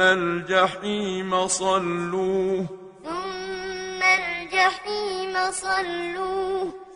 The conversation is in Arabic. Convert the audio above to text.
ثم الجحيم صلوه. ثم الجحيم صلوه.